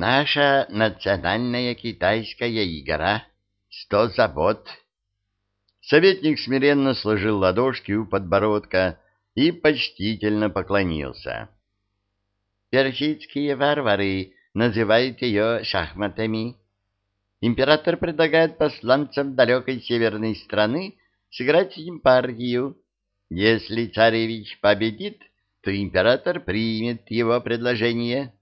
Наша национальная китайская игра. Сто забот. Советник смиренно сложил ладошки у подбородка и почтительно поклонился. Персидские варвары называют ее шахматами. Император предлагает посланцам далекой северной страны сыграть с ним партию. Если царевич победит, то император примет его предложение. —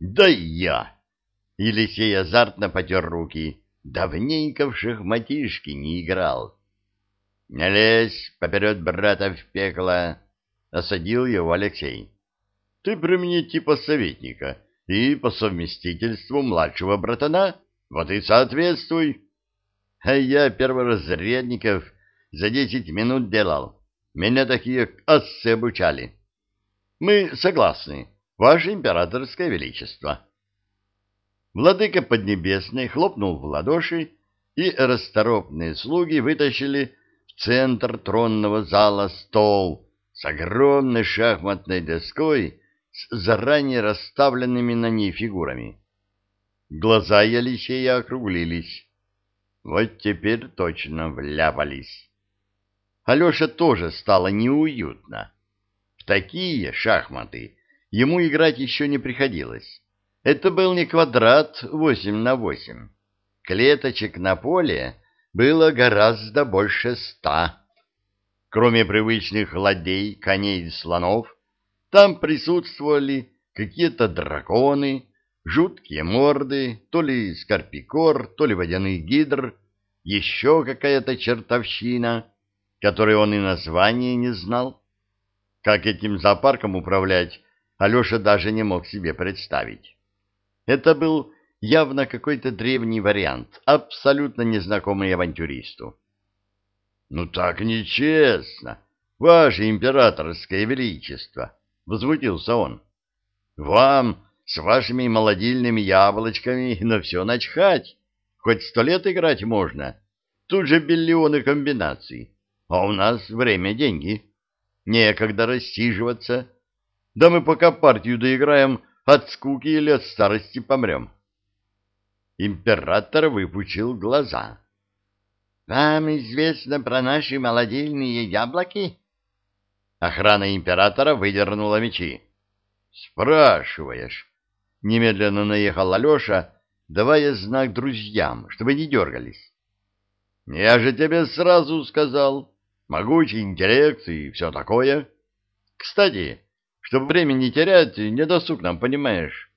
Да я! — Елисей азартно потер руки. Давненько в шахматишки не играл. — Не лезь поперед брата в пекло! — осадил его Алексей. — Ты при мне типа советника и по совместительству младшего братана, вот и соответствуй. А я перворазрядников за десять минут делал. Меня такие ассы обучали. Мы согласны, ваше императорское величество. Владыка Поднебесный хлопнул в ладоши, и расторопные слуги вытащили в центр тронного зала стол с огромной шахматной доской с заранее расставленными на ней фигурами. Глаза Елисея округлились. Вот теперь точно вляпались. Алёше тоже стало неуютно. В такие шахматы ему играть еще не приходилось. Это был не квадрат восемь на восемь. Клеточек на поле было гораздо больше ста. Кроме привычных ладей, коней и слонов, там присутствовали какие-то драконы, жуткие морды, то ли скорпикор, то ли водяный гидр, еще какая-то чертовщина, которой он и названия не знал. Как этим зоопарком управлять, Алеша даже не мог себе представить. Это был явно какой-то древний вариант, абсолютно незнакомый авантюристу. — Ну так нечестно, ваше императорское величество! — возмутился он. — Вам с вашими молодильными яблочками на все начхать. Хоть сто лет играть можно. Тут же биллионы комбинаций. А у нас время — деньги. Некогда рассиживаться. Да мы пока партию доиграем, от скуки или от старости помрем. Император выпучил глаза. — Вам известно про наши молодильные яблоки? Охрана императора выдернула мечи. — Спрашиваешь? Немедленно наехал Алеша, давая знак друзьям, чтобы не дергались. «Я же тебе сразу сказал. Могучий интеллект и все такое. Кстати, чтобы время не терять, недосуг нам, понимаешь.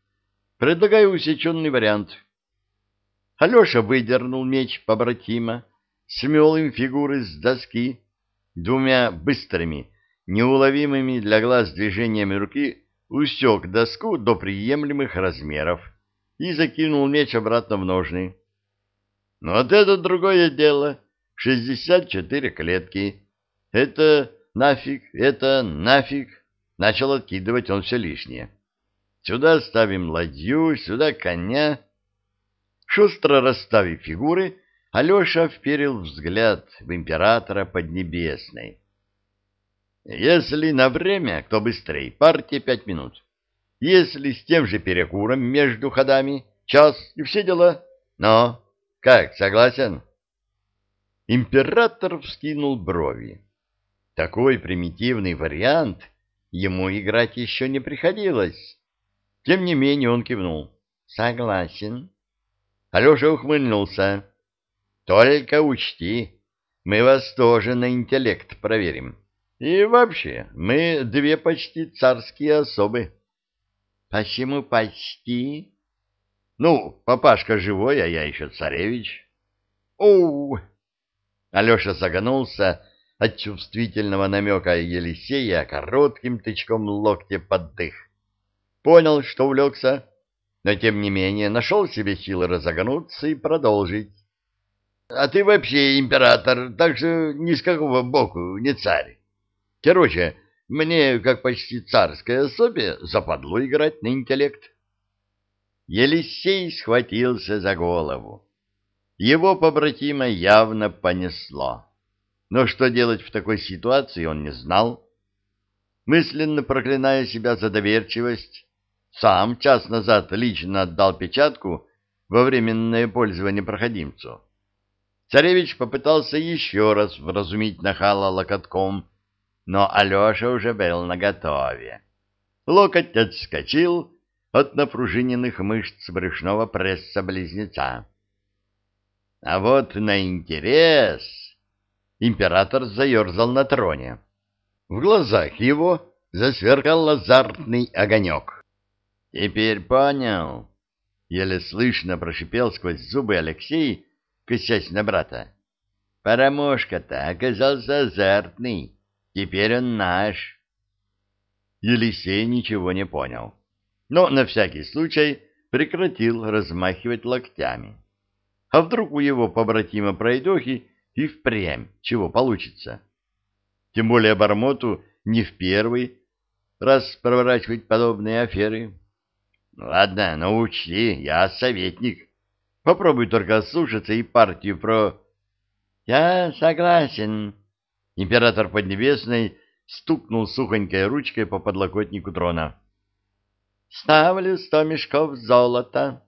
Предлагаю усеченный вариант». Алеша выдернул меч побратима, смел им фигуры с доски, двумя быстрыми, неуловимыми для глаз движениями руки усек доску до приемлемых размеров и закинул меч обратно в ножны. Но вот это другое дело. Шестьдесят четыре клетки. Это нафиг, это нафиг. Начал откидывать он все лишнее. Сюда ставим ладью, сюда коня. Шустро расставив фигуры, Алеша вперил взгляд в императора Поднебесной. Если на время, кто быстрее, партия пять минут. Если с тем же перекуром между ходами, час и все дела. Но, как, согласен? Император вскинул брови. Такой примитивный вариант ему играть еще не приходилось. Тем не менее он кивнул. Согласен. Алеша ухмыльнулся. Только учти, мы вас тоже на интеллект проверим. И вообще, мы две почти царские особы. Почему почти? Ну, папашка живой, а я еще царевич. Оу! Алеша загонулся от чувствительного намека Елисея коротким тычком локтя под дых. Понял, что увлекся, но тем не менее нашел себе силы разогнуться и продолжить. — А ты вообще император, так же ни с какого боку не царь. Короче, мне, как почти царской особе, западло играть на интеллект. Елисей схватился за голову. Его побратима явно понесло. Но что делать в такой ситуации, он не знал. Мысленно проклиная себя за доверчивость, Сам час назад лично отдал печатку во временное пользование проходимцу. Царевич попытался еще раз вразумить нахала локотком, но Алеша уже был наготове. Локоть отскочил от напружиненных мышц брюшного пресса близнеца. А вот на интерес император заерзал на троне. В глазах его засверкал азартный огонек. «Теперь понял», — еле слышно прошипел сквозь зубы Алексей, косясь на брата. «Парамошка-то оказался азартный, теперь он наш». Елисей ничего не понял, но на всякий случай прекратил размахивать локтями. А вдруг у его побратима пройдохи и впрямь чего получится? Тем более Бармоту не в первый раз проворачивать подобные аферы. Ладно, научи, я советник. Попробуй только слушаться и партию про... Я согласен. Император Поднебесной стукнул сухонькой ручкой по подлокотнику трона. Ставлю сто мешков золота.